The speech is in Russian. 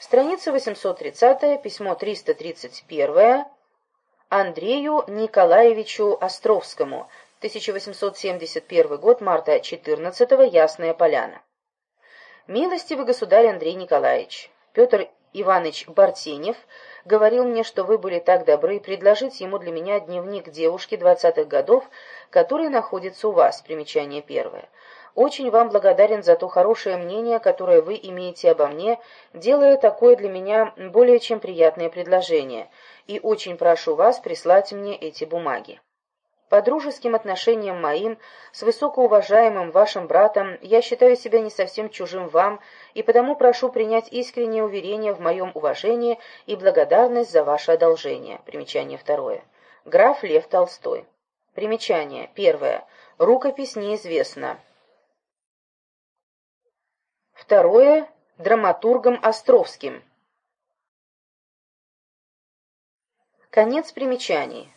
Страница 830, письмо 331 Андрею Николаевичу Островскому, 1871 год, марта 14 Ясная Поляна. Милостивый государь Андрей Николаевич, Петр Иванович Бартенев говорил мне, что вы были так добры предложить ему для меня дневник девушки двадцатых годов, который находится у вас, примечание первое. Очень вам благодарен за то хорошее мнение, которое вы имеете обо мне, делая такое для меня более чем приятное предложение, и очень прошу вас прислать мне эти бумаги. По дружеским отношениям моим с высокоуважаемым вашим братом я считаю себя не совсем чужим вам и потому прошу принять искреннее уверение в моем уважении и благодарность за ваше одолжение. Примечание второе. Граф Лев Толстой. Примечание. Первое. Рукопись неизвестна. Второе. Драматургом Островским. Конец примечаний.